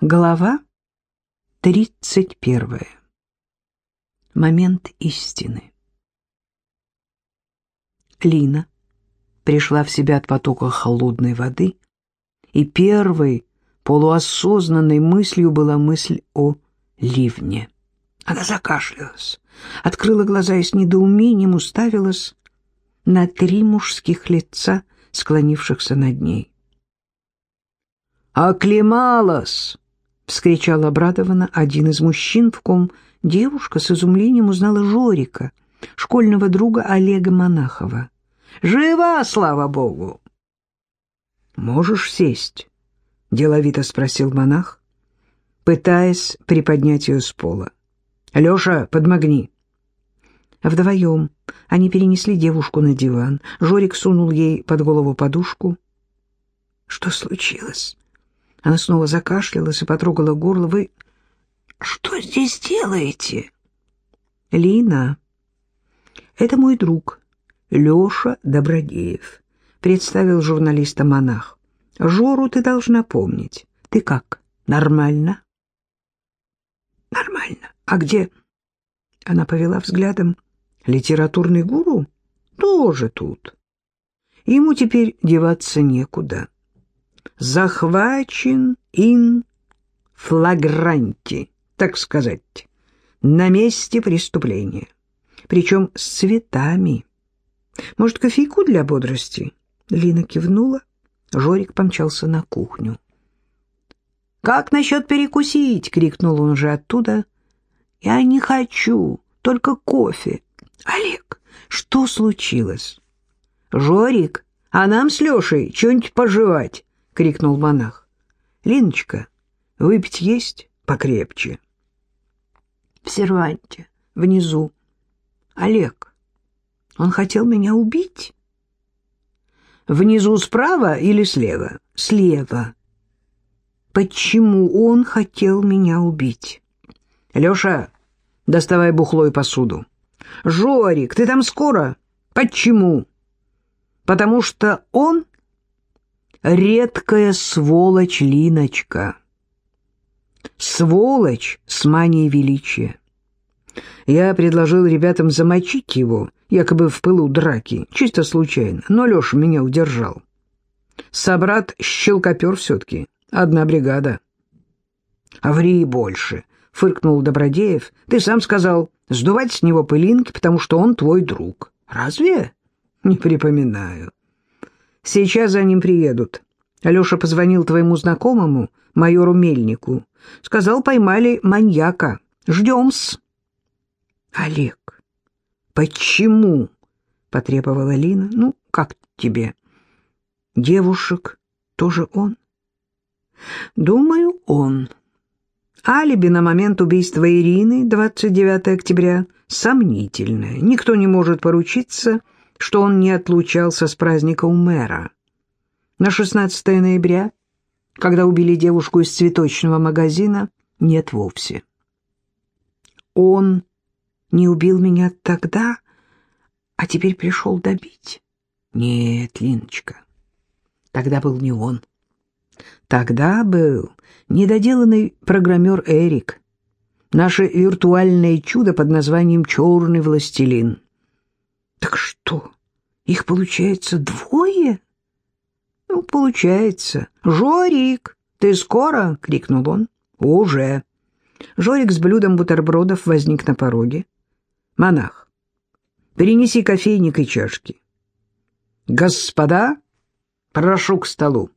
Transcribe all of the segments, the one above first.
Глава тридцать первая. Момент истины. Лина пришла в себя от потока холодной воды, и первой полуосознанной мыслью была мысль о ливне. Она закашлялась, открыла глаза и с недоумением уставилась на три мужских лица, склонившихся над ней. «Оклемалась!» — вскричал обрадованно один из мужчин, в ком девушка с изумлением узнала Жорика, школьного друга Олега Монахова. «Жива, слава богу!» «Можешь сесть?» — деловито спросил монах, пытаясь приподнять ее с пола. «Леша, подмогни!» Вдвоем они перенесли девушку на диван. Жорик сунул ей под голову подушку. «Что случилось?» Она снова закашлялась и потрогала горло. «Вы что здесь делаете?» «Лина, это мой друг, Леша Добродеев», — представил журналиста монах. «Жору ты должна помнить. Ты как, нормально?» «Нормально. А где?» Она повела взглядом. «Литературный гуру? Тоже тут. Ему теперь деваться некуда» захвачен ин флагранти, так сказать, на месте преступления, причем с цветами. Может, кофейку для бодрости? Лина кивнула, Жорик помчался на кухню. «Как насчет перекусить?» — крикнул он уже оттуда. «Я не хочу, только кофе». «Олег, что случилось?» «Жорик, а нам с Лешей что-нибудь пожевать?» — крикнул монах. «Линочка, выпить есть покрепче?» «В серванте, внизу. Олег, он хотел меня убить?» «Внизу справа или слева?» «Слева. Почему он хотел меня убить?» «Леша, доставай бухло и посуду». «Жорик, ты там скоро?» «Почему?» «Потому что он редкая сволочь Линочка. Сволочь с манией величия. Я предложил ребятам замочить его, якобы в пылу драки, чисто случайно, но Леша меня удержал. Собрат щелкопер все-таки, одна бригада. — ври больше, — фыркнул Добродеев. — Ты сам сказал, сдувать с него пылинки, потому что он твой друг. Разве? Не припоминаю. Сейчас за ним приедут. Алеша позвонил твоему знакомому, майору Мельнику. Сказал, поймали маньяка. Ждем-с. Олег, почему? Потребовала Лина. Ну, как тебе? Девушек тоже он? Думаю, он. Алиби на момент убийства Ирины, 29 октября, сомнительное. Никто не может поручиться, что он не отлучался с праздника у мэра. На 16 ноября, когда убили девушку из цветочного магазина, нет вовсе. Он не убил меня тогда, а теперь пришел добить? Нет, Линочка, тогда был не он. Тогда был недоделанный программер Эрик, наше виртуальное чудо под названием «Черный властелин». Так что, их получается двое? Ну, получается. Жорик, ты скоро? крикнул он. Уже. Жорик с блюдом бутербродов возник на пороге. Монах, перенеси кофейник и чашки. Господа, прошу к столу.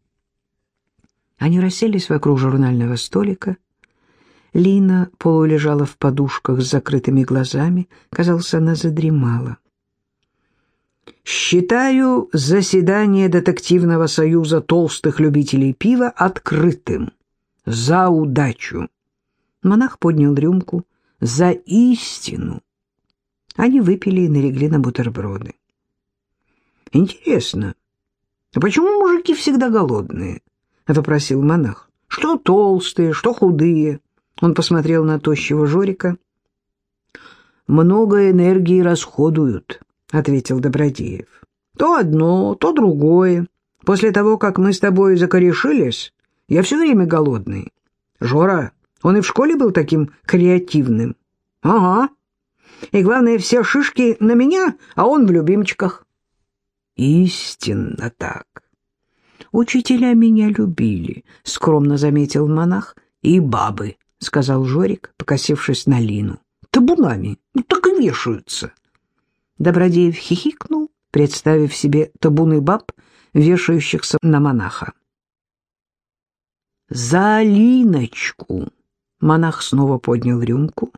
Они расселись вокруг журнального столика. Лина полулежала в подушках с закрытыми глазами. Казалось, она задремала. Считаю заседание детективного союза толстых любителей пива открытым. За удачу. Монах поднял рюмку. За истину. Они выпили и налегли на бутерброды. Интересно, а почему мужики всегда голодные? Вопросил монах. Что толстые, что худые? Он посмотрел на тощего Жорика. Много энергии расходуют, — ответил Добродеев. «То одно, то другое. После того, как мы с тобой закорешились, я все время голодный. Жора, он и в школе был таким креативным. Ага. И главное, все шишки на меня, а он в любимчиках. Истинно так. Учителя меня любили, скромно заметил монах. И бабы, сказал Жорик, покосившись на Лину. Табунами, ну так и вешаются. Добродеев хихикнул, представив себе табуны баб, вешающихся на монаха. «За Линочку!» Монах снова поднял рюмку.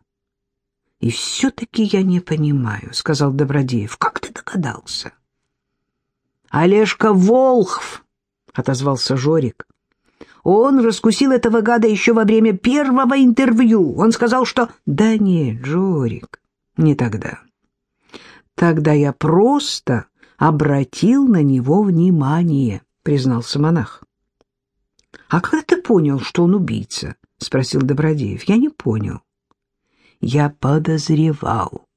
«И все-таки я не понимаю», — сказал Добродеев. «Как ты догадался?» «Олежка Волхв!» — отозвался Жорик. «Он раскусил этого гада еще во время первого интервью. Он сказал, что...» «Да нет, Жорик, не тогда. Тогда я просто обратил на него внимание», — признался монах. «А как ты понял, что он убийца?» — спросил Добродеев. «Я не понял». «Я подозревал».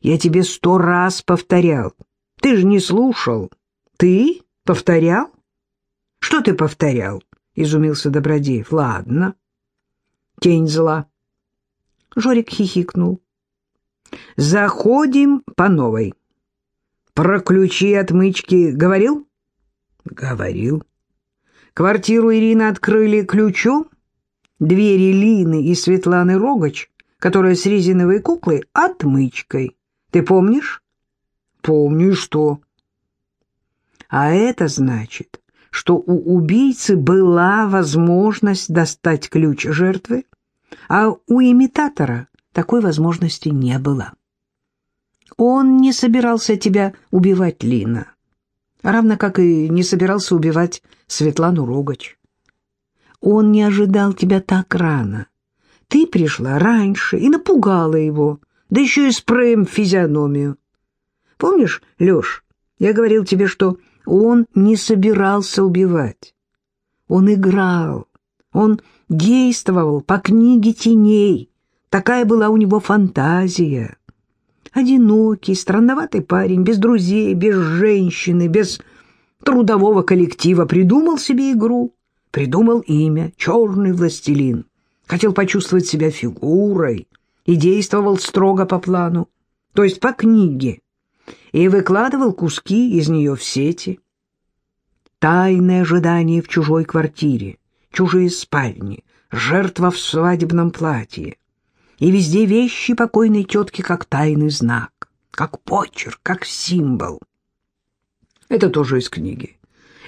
«Я тебе сто раз повторял. Ты же не слушал. Ты повторял?» «Что ты повторял?» — изумился Добродеев. «Ладно. Тень зла». Жорик хихикнул. «Заходим по новой». «Про ключи отмычки говорил?» «Говорил». Квартиру Ирины открыли ключом, двери Лины и Светланы Рогач, которая с резиновой куклой, отмычкой. Ты помнишь? Помню, что? А это значит, что у убийцы была возможность достать ключ жертвы, а у имитатора такой возможности не было. Он не собирался тебя убивать, Лина равно как и не собирался убивать Светлану Рогач. Он не ожидал тебя так рано. Ты пришла раньше и напугала его, да еще и спреем в физиономию. Помнишь, Леш, я говорил тебе, что он не собирался убивать. Он играл, он действовал по книге теней. Такая была у него фантазия. Одинокий, странноватый парень, без друзей, без женщины, без трудового коллектива, придумал себе игру, придумал имя «Черный властелин», хотел почувствовать себя фигурой и действовал строго по плану, то есть по книге, и выкладывал куски из нее в сети. Тайное ожидание в чужой квартире, чужие спальни, жертва в свадебном платье, и везде вещи покойной тетки как тайный знак, как почерк, как символ. Это тоже из книги.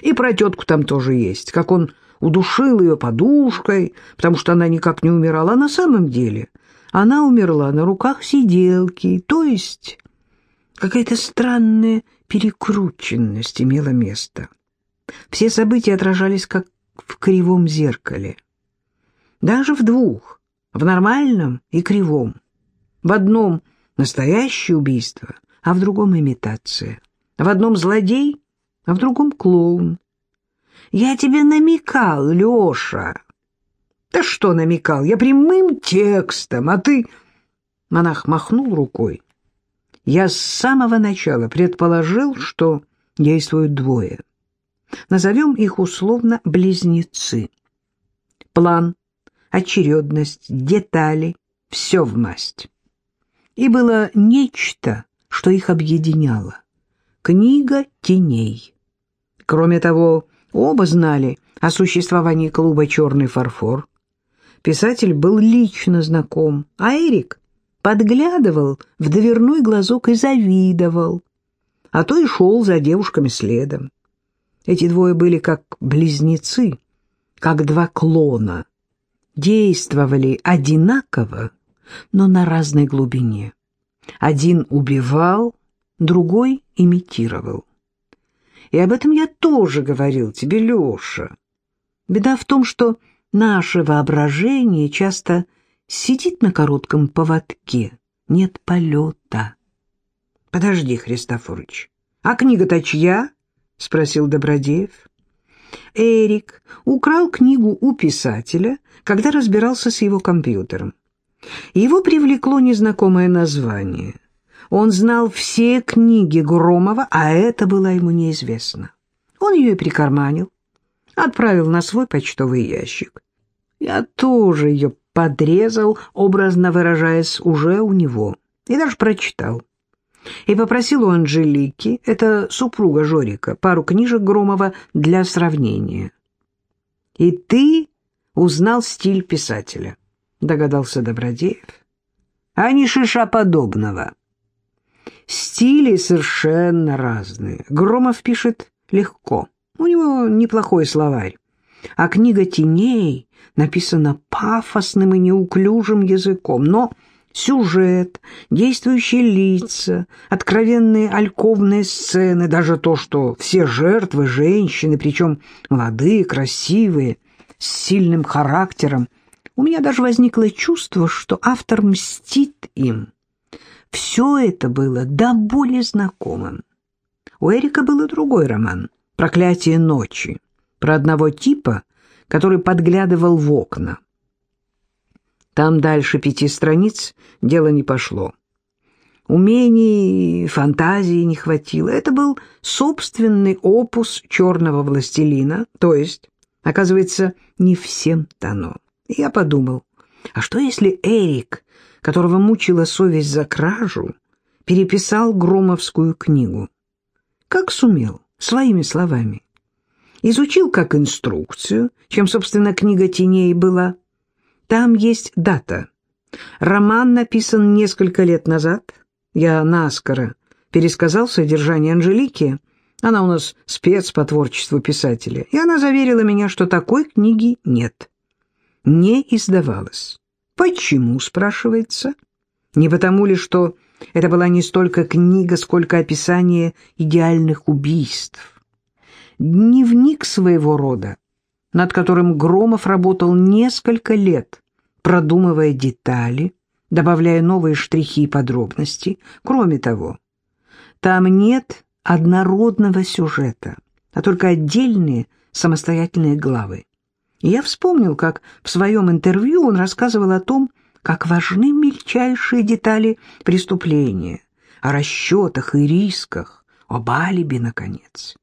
И про тетку там тоже есть, как он удушил ее подушкой, потому что она никак не умирала. А на самом деле она умерла на руках сиделки, то есть какая-то странная перекрученность имела место. Все события отражались как в кривом зеркале. Даже в двух, в нормальном и кривом. В одном настоящее убийство, а в другом имитация. В одном злодей, а в другом клоун. Я тебе намекал, Леша. Да что намекал? Я прямым текстом, а ты... Монах махнул рукой. Я с самого начала предположил, что действуют двое. Назовем их условно близнецы. План очередность, детали, все в масть. И было нечто, что их объединяло. Книга теней. Кроме того, оба знали о существовании клуба «Черный фарфор». Писатель был лично знаком, а Эрик подглядывал в дверной глазок и завидовал, а то и шел за девушками следом. Эти двое были как близнецы, как два клона — действовали одинаково, но на разной глубине. Один убивал, другой имитировал. И об этом я тоже говорил тебе, Леша. Беда в том, что наше воображение часто сидит на коротком поводке, нет полета. — Подожди, Христофорович, а книга-то чья? — спросил Добродеев. Эрик украл книгу у писателя, когда разбирался с его компьютером. Его привлекло незнакомое название. Он знал все книги Громова, а это было ему неизвестно. Он ее и прикарманил, отправил на свой почтовый ящик. Я тоже ее подрезал, образно выражаясь, уже у него, и даже прочитал. И попросил у Анжелики, это супруга Жорика, пару книжек Громова для сравнения. «И ты узнал стиль писателя», — догадался Добродеев. «А не шиша подобного». Стили совершенно разные. Громов пишет легко, у него неплохой словарь. А книга «Теней» написана пафосным и неуклюжим языком, но сюжет, действующие лица, откровенные альковные сцены, даже то, что все жертвы – женщины, причем молодые, красивые, с сильным характером, у меня даже возникло чувство, что автор мстит им. Все это было до боли знакомым. У Эрика был и другой роман «Проклятие ночи» про одного типа, который подглядывал в окна. Там дальше пяти страниц дело не пошло. Умений, фантазии не хватило. Это был собственный опус черного властелина, то есть, оказывается, не всем дано. И я подумал, а что если Эрик, которого мучила совесть за кражу, переписал Громовскую книгу? Как сумел, своими словами. Изучил как инструкцию, чем, собственно, книга теней была, там есть дата. Роман написан несколько лет назад. Я наскоро пересказал содержание Анжелики. Она у нас спец по творчеству писателя. И она заверила меня, что такой книги нет. Не издавалась. Почему, спрашивается? Не потому ли, что это была не столько книга, сколько описание идеальных убийств. Дневник своего рода, над которым Громов работал несколько лет, продумывая детали, добавляя новые штрихи и подробности. Кроме того, там нет однородного сюжета, а только отдельные самостоятельные главы. И я вспомнил, как в своем интервью он рассказывал о том, как важны мельчайшие детали преступления, о расчетах и рисках, об алиби, наконец.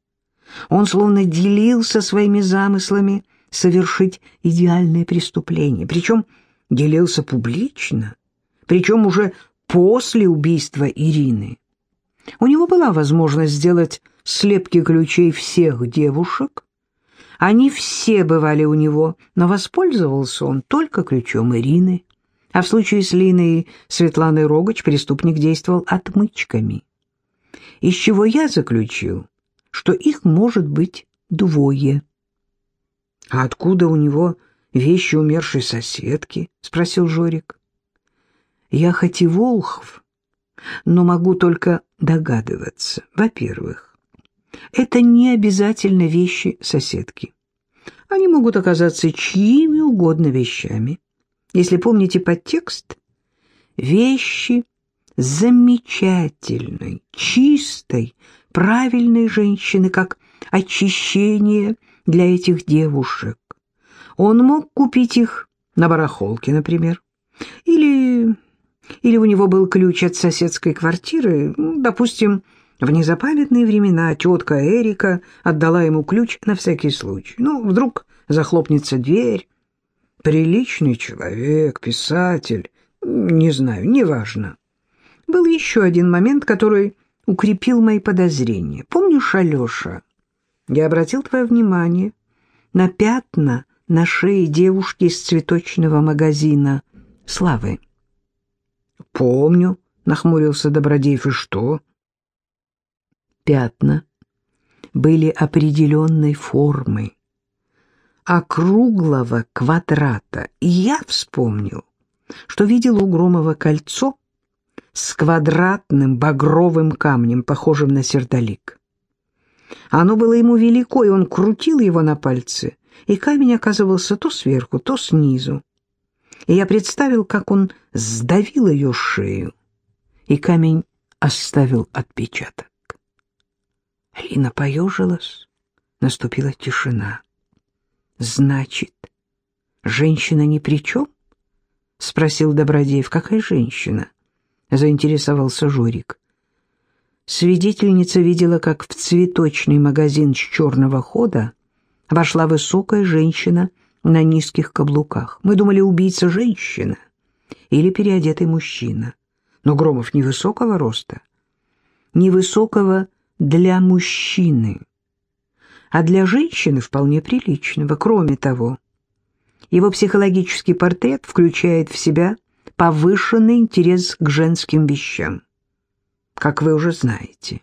Он словно делился своими замыслами совершить идеальное преступление, причем делился публично, причем уже после убийства Ирины. У него была возможность сделать слепки ключей всех девушек. Они все бывали у него, но воспользовался он только ключом Ирины. А в случае с Линой Светланой Рогач преступник действовал отмычками. Из чего я заключил, что их может быть двое. А откуда у него вещи умершей соседки? — спросил Жорик. Я хоть и Волхв, но могу только догадываться. Во-первых, это не обязательно вещи соседки. Они могут оказаться чьими угодно вещами. Если помните подтекст, вещи замечательной, чистой, правильной женщины, как очищение для этих девушек. Он мог купить их на барахолке, например. Или, или у него был ключ от соседской квартиры, ну, допустим, в незапамятные времена тетка Эрика отдала ему ключ на всякий случай. Ну, вдруг захлопнется дверь. Приличный человек, писатель, не знаю, неважно. Был еще один момент, который укрепил мои подозрения. Помнишь, Алеша, я обратил твое внимание на пятна на шее девушки из цветочного магазина Славы. «Помню», — нахмурился Добродеев, — «и что?» Пятна были определенной формы, округлого квадрата, и я вспомнил, что видел у Громова кольцо с квадратным багровым камнем, похожим на сердолик. Оно было ему велико, и он крутил его на пальце, и камень оказывался то сверху, то снизу. И я представил, как он сдавил ее шею, и камень оставил отпечаток. Лина поежилась, наступила тишина. «Значит, женщина ни при чем?» — спросил Добродеев. «Какая женщина?» — заинтересовался Жорик. Свидетельница видела, как в цветочный магазин с черного хода вошла высокая женщина на низких каблуках. Мы думали, убийца женщина или переодетый мужчина. Но Громов невысокого роста. Невысокого для мужчины, а для женщины вполне приличного. Кроме того, его психологический портрет включает в себя повышенный интерес к женским вещам, как вы уже знаете.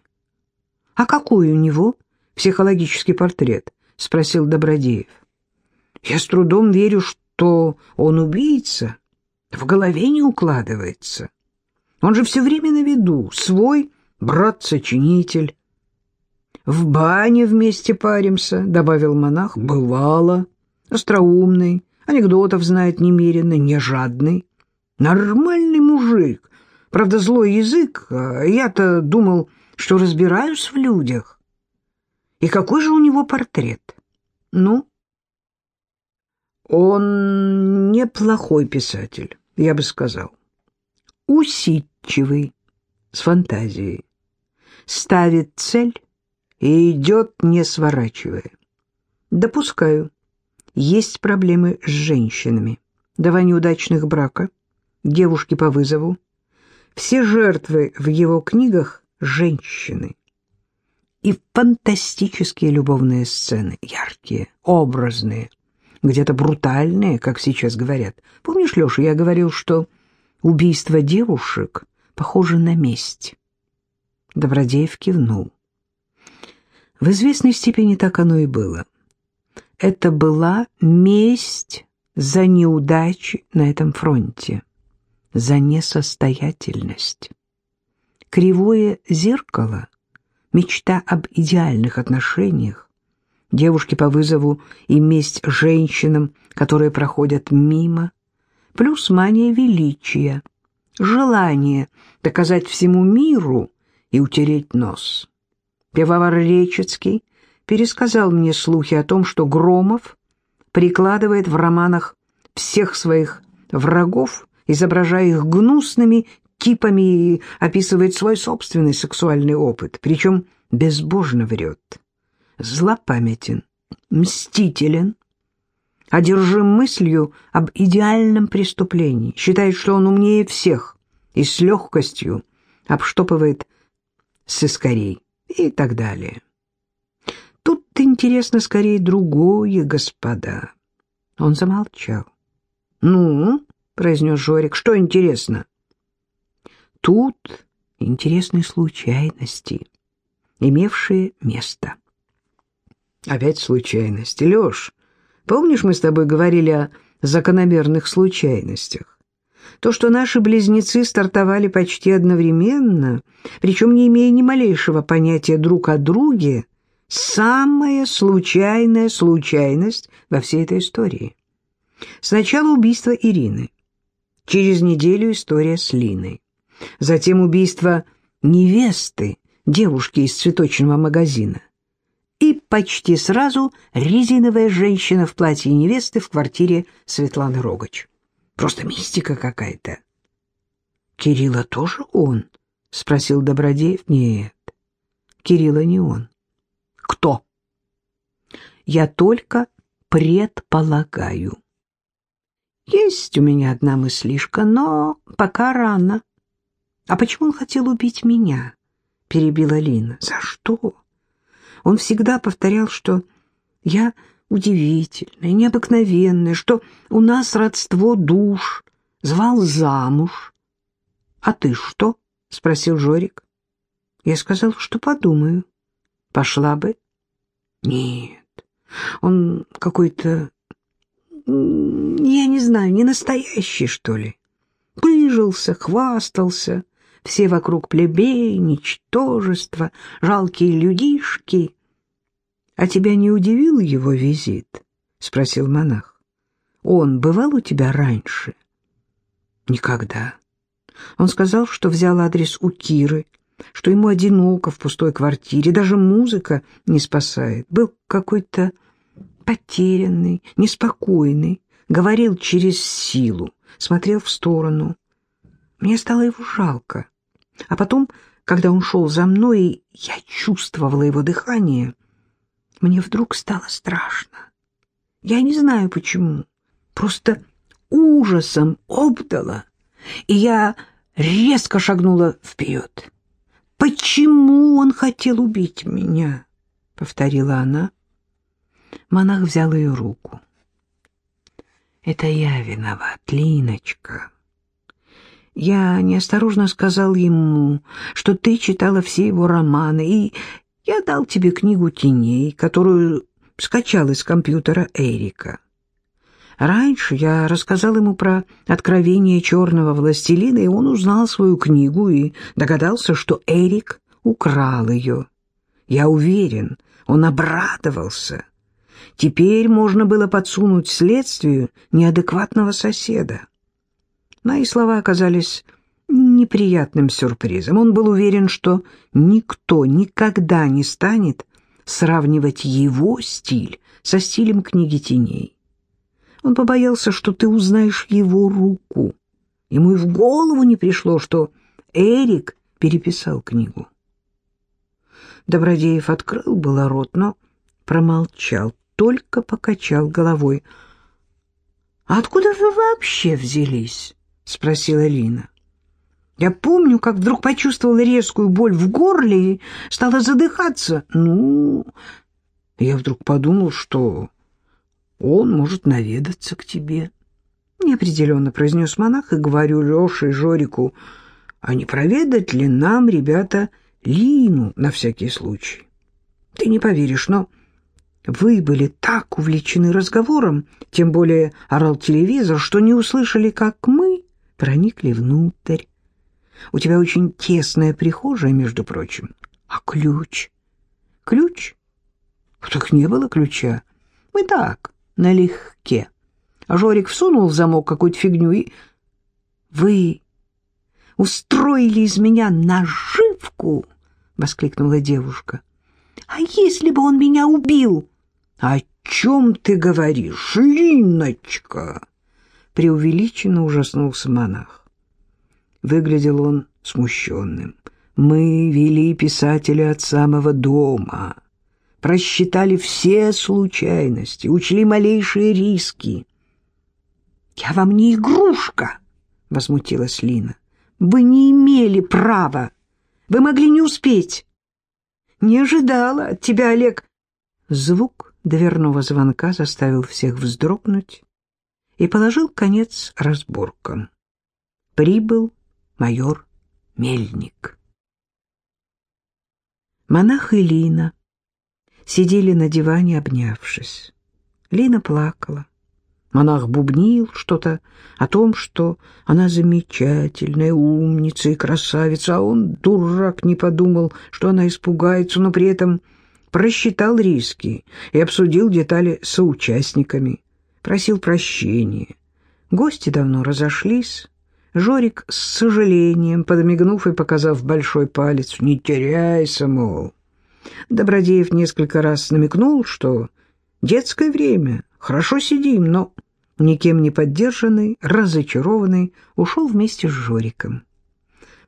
«А какой у него психологический портрет?» — спросил Добродеев. «Я с трудом верю, что он убийца. В голове не укладывается. Он же все время на виду, свой брат-сочинитель». «В бане вместе паримся», — добавил монах. «Бывало. Остроумный, анекдотов знает немерено, не жадный. Нормальный мужик. Правда, злой язык. А я-то думал, что разбираюсь в людях. И какой же у него портрет? Ну, он неплохой писатель, я бы сказал. Усидчивый, с фантазией. Ставит цель и идет, не сворачивая. Допускаю, есть проблемы с женщинами. Два неудачных брака, девушки по вызову. Все жертвы в его книгах — женщины. И фантастические любовные сцены, яркие, образные, где-то брутальные, как сейчас говорят. Помнишь, Леша, я говорил, что убийство девушек похоже на месть? Добродеев кивнул. В известной степени так оно и было. Это была месть за неудачи на этом фронте, за несостоятельность. Кривое зеркало, мечта об идеальных отношениях, девушки по вызову и месть женщинам, которые проходят мимо, плюс мания величия, желание доказать всему миру и утереть нос. Пивовар Речицкий пересказал мне слухи о том, что Громов прикладывает в романах всех своих врагов, изображая их гнусными типами и описывает свой собственный сексуальный опыт, причем безбожно врет. Злопамятен, мстителен, одержим мыслью об идеальном преступлении, считает, что он умнее всех и с легкостью обштопывает сыскарей и так далее. Тут интересно скорее другое, господа. Он замолчал. «Ну?» — произнес Жорик. «Что интересно?» «Тут интересные случайности, имевшие место». «Опять случайности. Леш, помнишь, мы с тобой говорили о закономерных случайностях? То, что наши близнецы стартовали почти одновременно, причем не имея ни малейшего понятия друг о друге, самая случайная случайность во всей этой истории. Сначала убийство Ирины, через неделю история с Линой, затем убийство невесты, девушки из цветочного магазина, и почти сразу резиновая женщина в платье невесты в квартире Светланы Рогач. Просто мистика какая-то. Кирилла тоже он? Спросил Добродеев. Нет, Кирилла не он. Кто? Я только предполагаю. Есть у меня одна мыслишка, но пока рано. А почему он хотел убить меня? Перебила Лина. За что? Он всегда повторял, что я удивительное, необыкновенное, что у нас родство душ, звал замуж. — А ты что? — спросил Жорик. Я сказал, что подумаю. Пошла бы? Нет, он какой-то, я не знаю, не настоящий, что ли. Пыжился, хвастался, все вокруг плебеи, ничтожество, жалкие людишки — «А тебя не удивил его визит?» — спросил монах. «Он бывал у тебя раньше?» «Никогда». Он сказал, что взял адрес у Киры, что ему одиноко в пустой квартире, даже музыка не спасает. Был какой-то потерянный, неспокойный, говорил через силу, смотрел в сторону. Мне стало его жалко. А потом, когда он шел за мной, я чувствовала его дыхание — мне вдруг стало страшно. Я не знаю почему. Просто ужасом обдала, и я резко шагнула вперед. «Почему он хотел убить меня?» — повторила она. Монах взял ее руку. «Это я виноват, Линочка. Я неосторожно сказал ему, что ты читала все его романы, и я дал тебе книгу теней, которую скачал из компьютера Эрика. Раньше я рассказал ему про откровение черного властелина, и он узнал свою книгу и догадался, что Эрик украл ее. Я уверен, он обрадовался. Теперь можно было подсунуть следствию неадекватного соседа. Мои слова оказались неприятным сюрпризом. Он был уверен, что никто никогда не станет сравнивать его стиль со стилем книги теней. Он побоялся, что ты узнаешь его руку. Ему и в голову не пришло, что Эрик переписал книгу. Добродеев открыл было рот, но промолчал, только покачал головой. «А откуда вы вообще взялись?» — спросила Лина. «Я помню, как вдруг почувствовала резкую боль в горле и стала задыхаться. Ну, я вдруг подумал, что он может наведаться к тебе. Неопределенно произнес монах и говорю Леше и Жорику, а не проведать ли нам, ребята, Лину на всякий случай? Ты не поверишь, но вы были так увлечены разговором, тем более орал телевизор, что не услышали, как мы проникли внутрь. У тебя очень тесная прихожая, между прочим. А ключ? Ключ? Так не было ключа. Мы так, налегке. А Жорик всунул в замок какую-то фигню и... «Вы устроили из меня наживку!» — воскликнула девушка. «А если бы он меня убил?» «О чем ты говоришь, Линочка?» Преувеличенно ужаснулся монах. Выглядел он смущенным. «Мы вели писателя от самого дома» просчитали все случайности, учли малейшие риски. «Я вам не игрушка!» — возмутилась Лина. «Вы не имели права! Вы могли не успеть!» «Не ожидала от тебя, Олег!» Звук дверного звонка заставил всех вздрогнуть и положил конец разборкам. Прибыл майор Мельник. Монах и Лина сидели на диване, обнявшись. Лина плакала. Монах бубнил что-то о том, что она замечательная умница и красавица, а он, дурак, не подумал, что она испугается, но при этом просчитал риски и обсудил детали с соучастниками, просил прощения. Гости давно разошлись. Жорик с сожалением, подмигнув и показав большой палец, «Не теряйся, мол». Добродеев несколько раз намекнул, что детское время, хорошо сидим, но никем не поддержанный, разочарованный, ушел вместе с Жориком.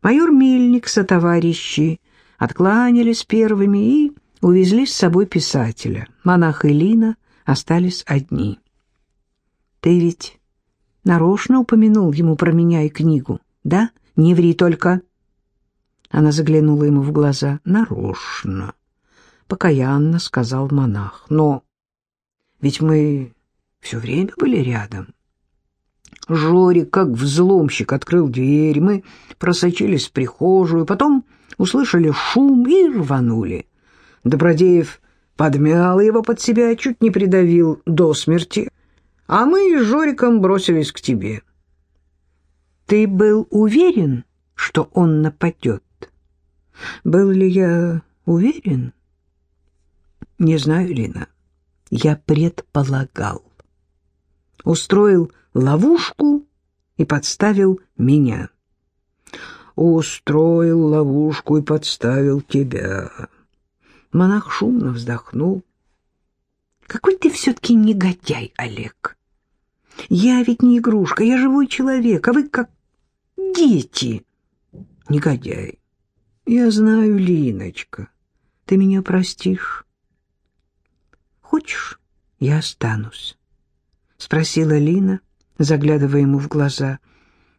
Майор Мельник со товарищи откланялись первыми и увезли с собой писателя. Монах и Лина остались одни. «Ты ведь нарочно упомянул ему про меня и книгу, да? Не ври только!» Она заглянула ему в глаза. «Нарочно!» покаянно сказал монах. Но ведь мы все время были рядом. Жорик, как взломщик, открыл дверь, мы просочились в прихожую, потом услышали шум и рванули. Добродеев подмял его под себя, чуть не придавил до смерти, а мы с Жориком бросились к тебе. Ты был уверен, что он нападет? Был ли я уверен? Не знаю, Лина. Я предполагал. Устроил ловушку и подставил меня. Устроил ловушку и подставил тебя. Монах шумно вздохнул. Какой ты все-таки негодяй, Олег. Я ведь не игрушка, я живой человек, а вы как дети. Негодяй. Я знаю, Линочка, ты меня простишь. Хочешь, я останусь. спросила Лина, заглядывая ему в глаза.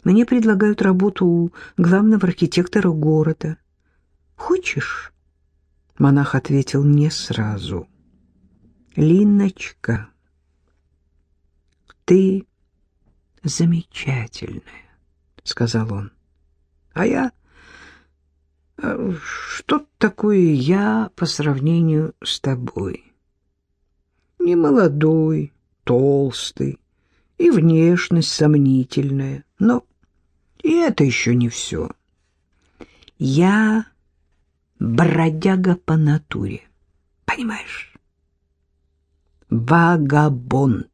«Мне предлагают работу у главного архитектора города. Хочешь?» Монах ответил не сразу. «Линочка, ты замечательная», — сказал он. «А я... А что такое я по сравнению с тобой? Не молодой, толстый, и внешность сомнительная, но и это еще не все. Я бродяга по натуре, понимаешь? Вагабонд.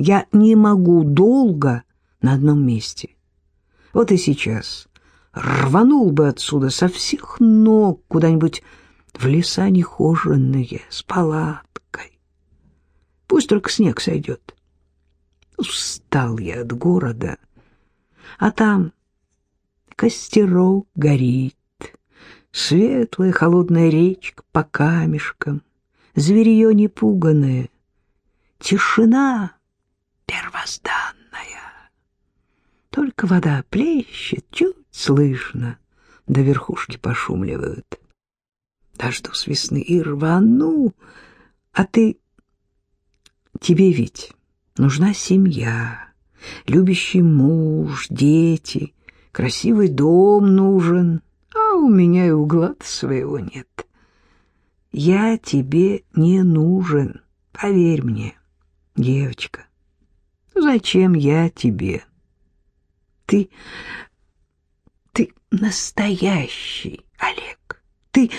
Я не могу долго на одном месте. Вот и сейчас рванул бы отсюда со всех ног куда-нибудь в леса нехоженные, с палаткой. Пусть только снег сойдет. Устал я от города, а там костерок горит, светлая холодная речка по камешкам, зверье непуганное, тишина первозданная. Только вода плещет, чуть слышно, до верхушки пошумливают. Дождусь весны и рвану, а ты... Тебе ведь нужна семья, любящий муж, дети, красивый дом нужен, а у меня и угла своего нет. Я тебе не нужен, поверь мне, девочка. Зачем я тебе? Ты... ты настоящий, Олег. Ты...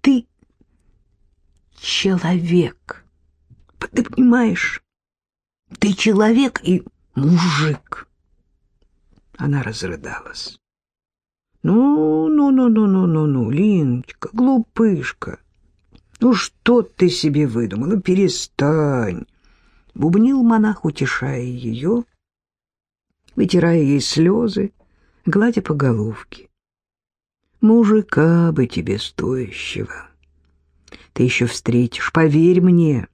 ты человек. Ты понимаешь? Ты человек и мужик. Она разрыдалась. Ну, ну, ну, ну, ну, ну, ну, Линочка, глупышка. Ну что ты себе выдумала? Перестань. Бубнил монах, утешая ее вытирая ей слезы, гладя по головке. Мужика бы тебе стоящего. Ты еще встретишь, поверь мне.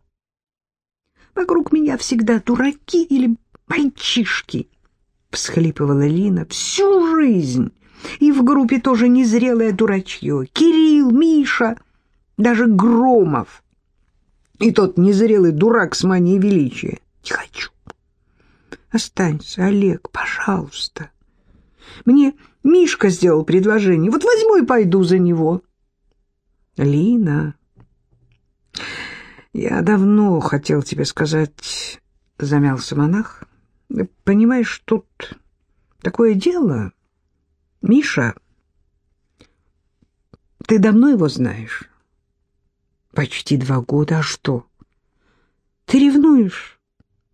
Вокруг меня всегда дураки или мальчишки, — всхлипывала Лина, — всю жизнь. И в группе тоже незрелое дурачье. Кирилл, Миша, даже Громов. И тот незрелый дурак с манией величия. Не хочу. Останься, Олег, пожалуйста. Мне Мишка сделал предложение. Вот возьму и пойду за него. Лина, я давно хотел тебе сказать, замялся монах. Понимаешь, тут такое дело. Миша, ты давно его знаешь? Почти два года. А что? Ты ревнуешь?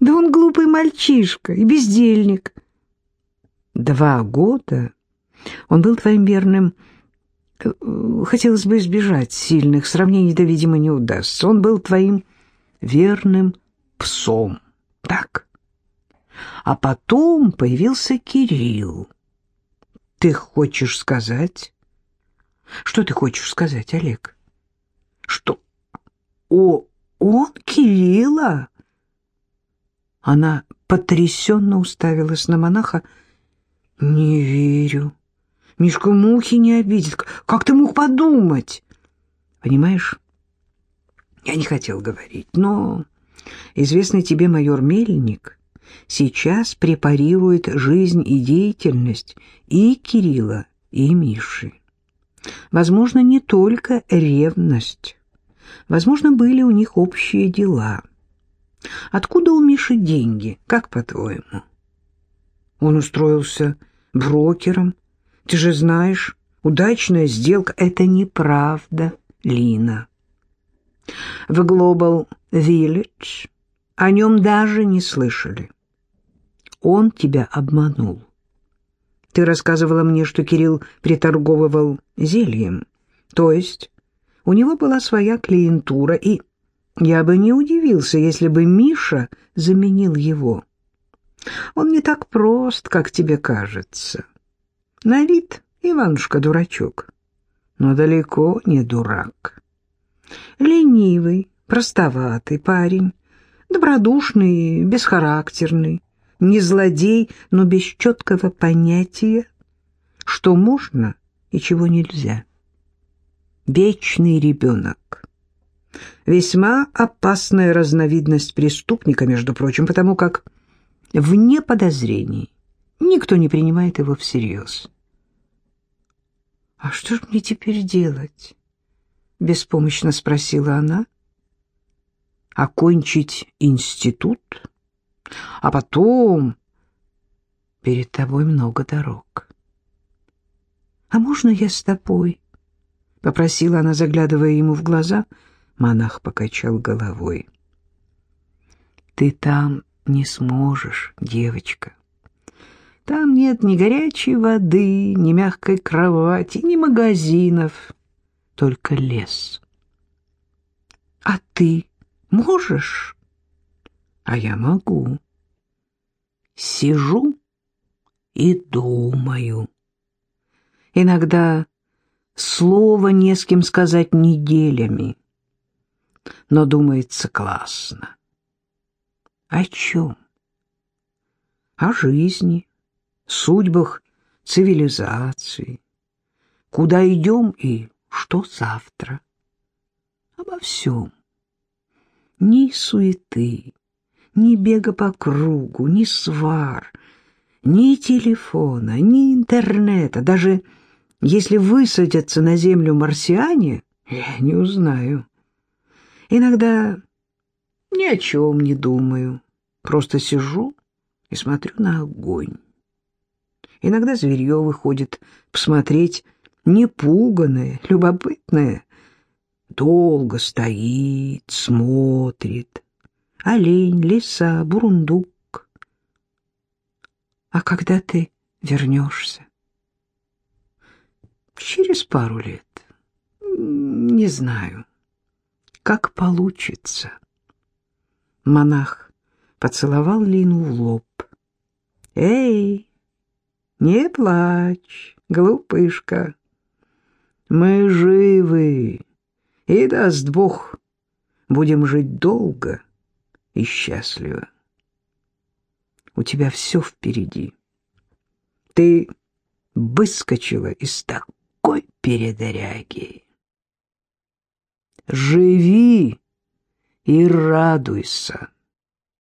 Да он глупый мальчишка и бездельник. Два года он был твоим верным... Э, хотелось бы избежать сильных сравнений, да, видимо, не удастся. Он был твоим верным псом, так? А потом появился Кирилл. Ты хочешь сказать... Что ты хочешь сказать, Олег? Что... О, он Кирилла? Она потрясенно уставилась на монаха. «Не верю. Мишка мухи не обидит. Как ты мог подумать?» «Понимаешь, я не хотел говорить, но известный тебе майор Мельник сейчас препарирует жизнь и деятельность и Кирилла, и Миши. Возможно, не только ревность. Возможно, были у них общие дела». Откуда у Миши деньги, как по-твоему? Он устроился брокером. Ты же знаешь, удачная сделка — это неправда, Лина. В Global Village о нем даже не слышали. Он тебя обманул. Ты рассказывала мне, что Кирилл приторговывал зельем. То есть у него была своя клиентура, и я бы не удивился, если бы Миша заменил его. Он не так прост, как тебе кажется. На вид Иванушка-дурачок, но далеко не дурак. Ленивый, простоватый парень, Добродушный, бесхарактерный, не злодей, но без четкого понятия, что можно и чего нельзя. Вечный ребенок. Весьма опасная разновидность преступника, между прочим, потому как вне подозрений никто не принимает его всерьез. «А что же мне теперь делать?» — беспомощно спросила она. «Окончить институт, а потом перед тобой много дорог». «А можно я с тобой?» — попросила она, заглядывая ему в глаза. Монах покачал головой. «Ты там не сможешь, девочка. Там нет ни горячей воды, ни мягкой кровати, ни магазинов, только лес. А ты можешь? А я могу. Сижу и думаю. Иногда слова не с кем сказать неделями, но думается классно. О чем? О жизни судьбах цивилизации, куда идем и что завтра. Обо всем. Ни суеты, ни бега по кругу, ни свар, ни телефона, ни интернета. Даже если высадятся на землю марсиане, я не узнаю. Иногда ни о чем не думаю, просто сижу и смотрю на огонь. Иногда зверье выходит посмотреть, непуганное, любопытное. Долго стоит, смотрит. Олень, лиса, бурундук. А когда ты вернешься? Через пару лет. Не знаю. Как получится. Монах поцеловал Лину в лоб. «Эй, не плачь, глупышка. Мы живы, и, даст Бог, будем жить долго и счастливо. У тебя все впереди. Ты выскочила из такой передаряги. Живи и радуйся.